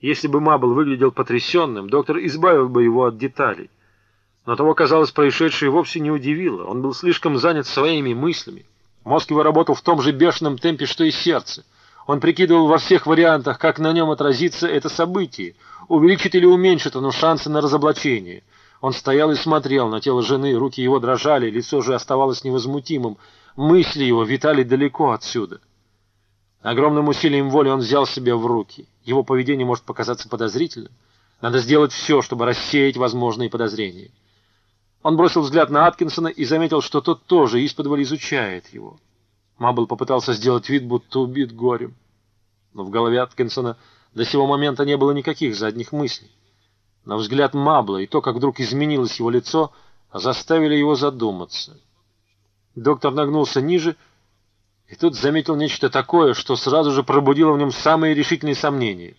Если бы Мабл выглядел потрясенным, доктор избавил бы его от деталей. Но того, казалось, происшедшее вовсе не удивило. Он был слишком занят своими мыслями. Мозг его работал в том же бешеном темпе, что и сердце. Он прикидывал во всех вариантах, как на нем отразится это событие, увеличит или уменьшит оно шансы на разоблачение. Он стоял и смотрел на тело жены, руки его дрожали, лицо же оставалось невозмутимым, мысли его витали далеко отсюда. Огромным усилием воли он взял себя в руки. Его поведение может показаться подозрительным. Надо сделать все, чтобы рассеять возможные подозрения. Он бросил взгляд на Аткинсона и заметил, что тот тоже исподволь изучает его. Мабл попытался сделать вид, будто убит горем. Но в голове Аткинсона до сего момента не было никаких задних мыслей. Но взгляд Мабла и то, как вдруг изменилось его лицо, заставили его задуматься. Доктор нагнулся ниже и тут заметил нечто такое, что сразу же пробудило в нем самые решительные сомнения.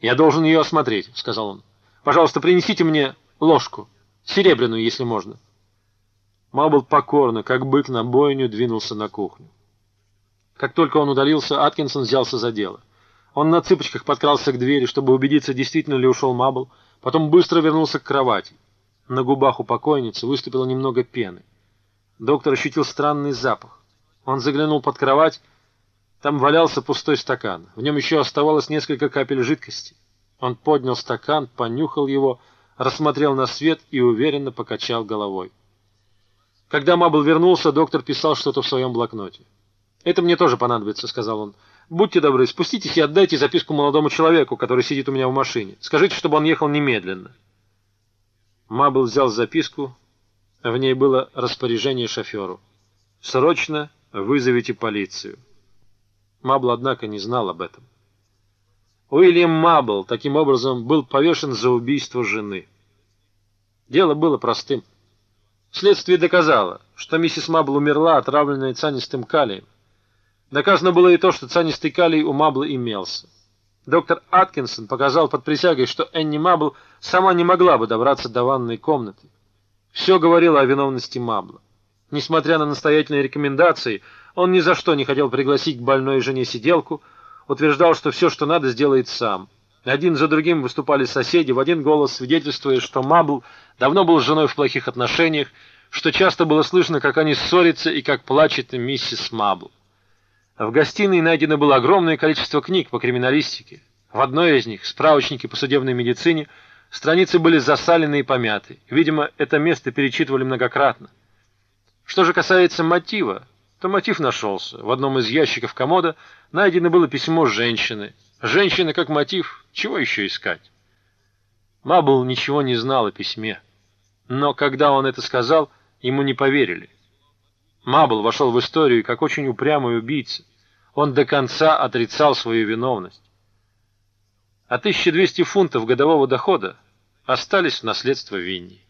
«Я должен ее осмотреть», — сказал он. «Пожалуйста, принесите мне ложку, серебряную, если можно». Мабл покорно, как бык на бойню, двинулся на кухню. Как только он удалился, Аткинсон взялся за дело. Он на цыпочках подкрался к двери, чтобы убедиться, действительно ли ушел Мабл, потом быстро вернулся к кровати. На губах у покойницы выступило немного пены. Доктор ощутил странный запах. Он заглянул под кровать. Там валялся пустой стакан. В нем еще оставалось несколько капель жидкости. Он поднял стакан, понюхал его, рассмотрел на свет и уверенно покачал головой. Когда Мабл вернулся, доктор писал что-то в своем блокноте. «Это мне тоже понадобится», — сказал он. «Будьте добры, спуститесь и отдайте записку молодому человеку, который сидит у меня в машине. Скажите, чтобы он ехал немедленно». Мабл взял записку. В ней было распоряжение шоферу. «Срочно Вызовите полицию. Мабл, однако, не знал об этом. Уильям Мабл, таким образом, был повешен за убийство жены. Дело было простым. Следствие доказало, что миссис Мабл умерла, отравленная цианистым калием. Доказано было и то, что цианистый калий у Мабла имелся. Доктор Аткинсон показал под присягой, что Энни Мабл сама не могла бы добраться до ванной комнаты. Все говорило о виновности Мабла. Несмотря на настоятельные рекомендации, он ни за что не хотел пригласить к больной жене сиделку, утверждал, что все, что надо, сделает сам. Один за другим выступали соседи, в один голос свидетельствуя, что Мабл давно был с женой в плохих отношениях, что часто было слышно, как они ссорятся и как плачет миссис Мабл. В гостиной найдено было огромное количество книг по криминалистике. В одной из них, справочники по судебной медицине, страницы были засалены и помяты. Видимо, это место перечитывали многократно. Что же касается мотива, то мотив нашелся. В одном из ящиков комода найдено было письмо женщины. Женщина как мотив, чего еще искать? Мабл ничего не знал о письме. Но когда он это сказал, ему не поверили. Мабл вошел в историю как очень упрямый убийца. Он до конца отрицал свою виновность. А 1200 фунтов годового дохода остались в наследство Винни.